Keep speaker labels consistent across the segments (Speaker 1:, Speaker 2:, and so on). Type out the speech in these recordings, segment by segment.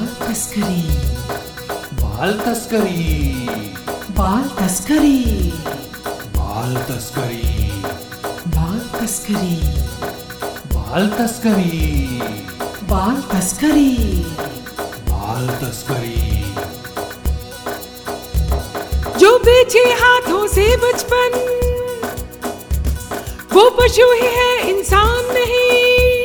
Speaker 1: तस्करी।
Speaker 2: बाल तस्करी।
Speaker 1: बाल तस्करी।
Speaker 2: बाल तस्करी।
Speaker 1: बाल तस्करी।
Speaker 2: बाल तस्करी।
Speaker 1: बाल तस्करी।
Speaker 2: बाल तस्करी।
Speaker 1: जो बेचे हाथों से बचपन वो पशु ही है इंसान नहीं।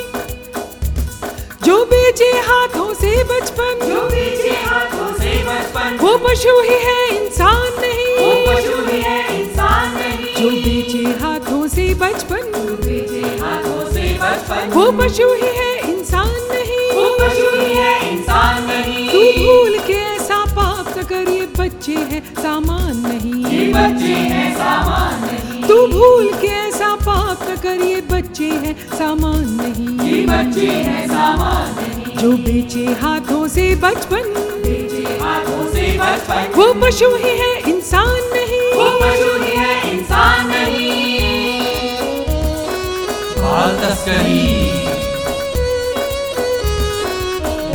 Speaker 1: जो बेचे हाथों से बचपन।
Speaker 3: जो बेचे हाथों से बचपन।
Speaker 1: वो पशु ही है इंसान नहीं।
Speaker 3: वो पशु ही है इंसान नहीं।
Speaker 1: जो बेचे हाथों से बचपन।
Speaker 3: बेचे हाथों से बचपन।
Speaker 1: वो पशु ही है इंसान नहीं।
Speaker 3: वो पशु ही है इंसान नहीं।
Speaker 1: तू भूल के ऐसा पाप न कर ये बच्चे हैं सामान नहीं।
Speaker 3: ये बच्चे हैं सामान नहीं।
Speaker 1: तू भूल के ऐसा पाप न कर ये बच्चे हैं सामान नहीं।
Speaker 3: ये बच्चे हैं सामान नहीं।
Speaker 1: जो बेचे हाथों से बचपन।
Speaker 3: बेचे हाथों से बचपन।
Speaker 1: वो पशु ही है इंसान नहीं।
Speaker 3: वो पशु ही है इंसान नहीं।
Speaker 2: बाल तस्करी।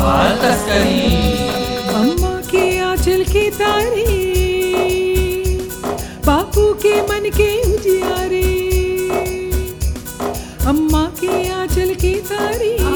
Speaker 2: बाल तस्करी।
Speaker 1: अम्मा के आंचल की तारी बापू के मन के जियारे अम्मा के आंचल की तारी।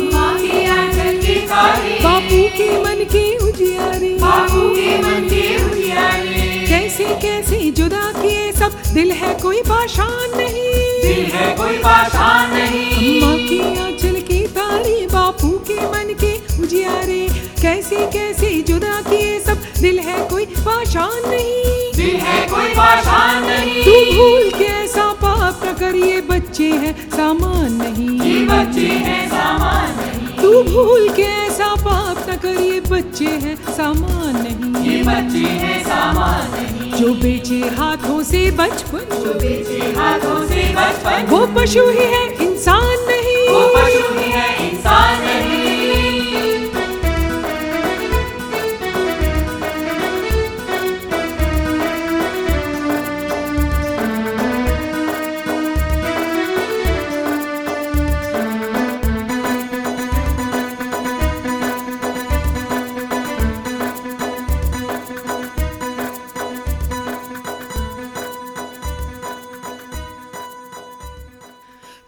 Speaker 3: के
Speaker 1: मन के उजियारे।
Speaker 3: बापू के मन के उजियारे।
Speaker 1: कैसे कैसे जुदा किए सब? दिल है कोई पाषाण नहीं।
Speaker 3: दिल है कोई पाषाण नहीं।
Speaker 1: अम्मा की आंचल की तारी बापू के मन के उजियारे। कैसे कैसे जुदा किए सब? दिल है कोई पाषाण नहीं।
Speaker 3: दिल है कोई पाषाण नहीं।
Speaker 1: तू भूल कैसा पाप न कर ये बच्चे हैं सामान नहीं।
Speaker 3: ये बच्चे हैं सामान नहीं।
Speaker 1: तू भूल के पाप न कर ये बच्चे हैं सामान नहीं
Speaker 3: ये बच्चे हैं सामान नहीं।
Speaker 1: जो बेचे हाथों से बचपन।
Speaker 3: जो बेचे हाथों से बचपन।
Speaker 1: वो पशु ही है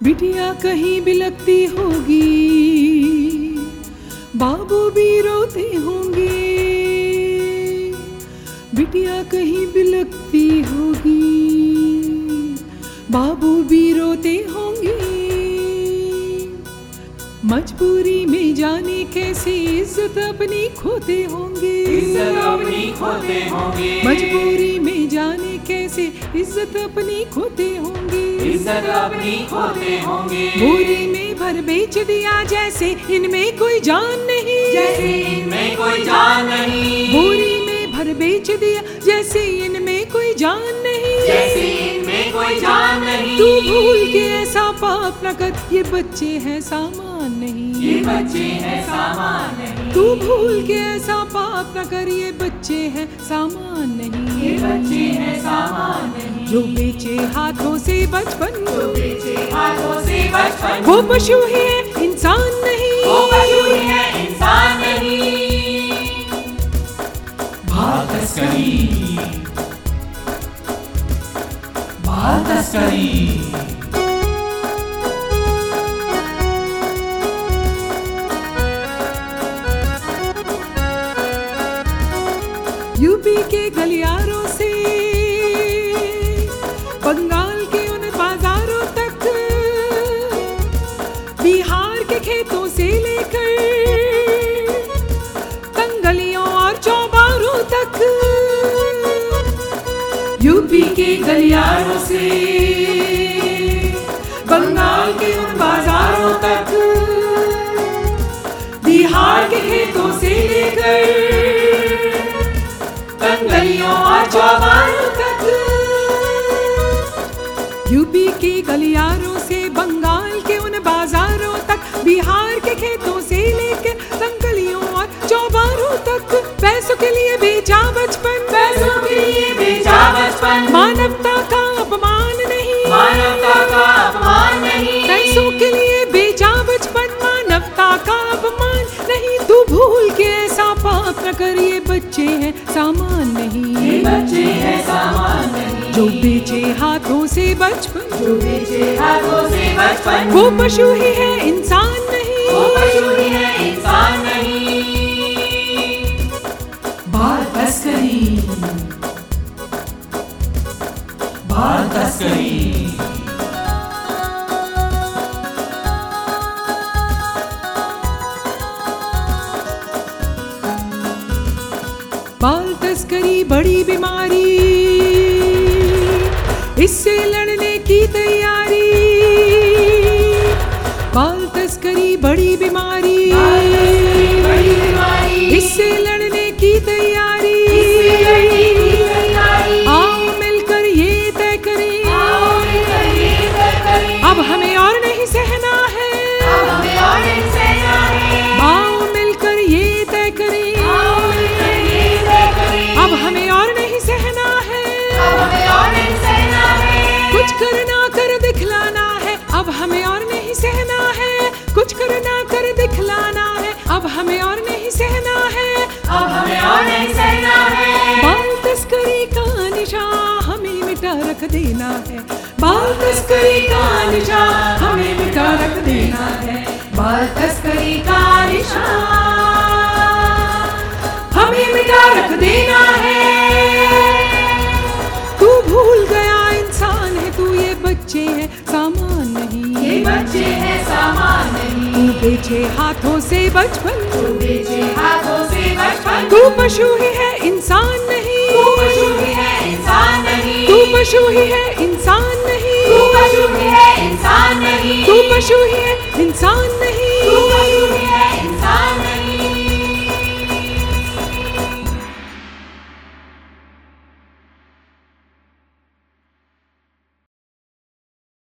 Speaker 1: बिटिया कहीं बिलकती होगी बाबू भी रोते होंगे। बिटिया कहीं बिलकती होगी बाबू भी रोते होंगे। मजबूरी में जाने कैसे इज़्ज़त अपनी खोते होंगे।
Speaker 3: इज़्ज़त अपनी खोते होंगे।
Speaker 1: मजबूरी में जाने कैसे इज़्ज़त अपनी खोते होंगे?
Speaker 3: इज़्ज़त अपनी खोते होंगे।
Speaker 1: बोरी में भर बेच दिया जैसे इनमें कोई जान नहीं।
Speaker 3: जैसे इनमें कोई जान नहीं।
Speaker 1: बोरी में भर बेच दिया जैसे इनमें कोई जान नहीं।
Speaker 3: जैसे इनमें कोई जान नहीं।
Speaker 1: तू भूल के ऐसा पाप न कर ये बच्चे हैं सामान नहीं।
Speaker 3: ये बच्चे हैं सामान नहीं।
Speaker 1: तू भूल के ऐसा पाप न कर ये बच्चे हैं सामान नहीं।
Speaker 3: ये बच्चे
Speaker 1: जो बेचे हाथों से बचपन।
Speaker 3: जो बेचे हाथों से बचपन।
Speaker 1: वो पशु ही इंसान नहीं।
Speaker 3: वो पशु ही है इंसान नहीं।
Speaker 2: बाल तस्करी। बाल तस्करी।
Speaker 1: यूपी के गलियारों से बंगाल के उन बाजारों तक, बिहार के खेतों से लेकर तंगलियों और चौबारों तक, यूपी के गलियारों से, बंगाल के उन बाजारों तक, बिहार के खेतों से लेकर पैसों के लिए बेचा बचपन।
Speaker 3: पैसों के लिए बेचा बचपन।
Speaker 1: मानवता का अपमान नहीं।
Speaker 3: मानवता का अपमान नहीं।
Speaker 1: पैसों के लिए बेचा बचपन। मानवता का अपमान नहीं। तू भूल के ऐसा पाप सामान नहीं।
Speaker 3: ये बच्चे हैं सामान नहीं।
Speaker 1: जो बेचे हाथों से बचपन।
Speaker 3: जो बेचे हाथों से बचपन।
Speaker 1: वो पशु ही है इंसान नहीं।
Speaker 3: वो पशु
Speaker 2: बाल तस्करी
Speaker 1: बड़ी बीमारी। इससे लड़ने की तैयारी है। बाल तस्करी का
Speaker 3: निशान।
Speaker 1: हमें मिटा रख देना है। तू भूल गया इंसान है तू ये बच्चे है सामान नहीं।
Speaker 3: ये बच्चे हैं सामान नहीं।
Speaker 1: तू बेचे हाथों से बचपन।
Speaker 3: तू बेचे हाथों से बचपन।
Speaker 1: तू पशु ही है इंसान नहीं।
Speaker 3: तू पशु ही है इंसान नहीं।
Speaker 1: तू पशु ही है इंसान नहीं।
Speaker 3: तू पशु ही है इंसान नहीं।
Speaker 1: पशु है इंसान नहीं।
Speaker 3: तू पशु है।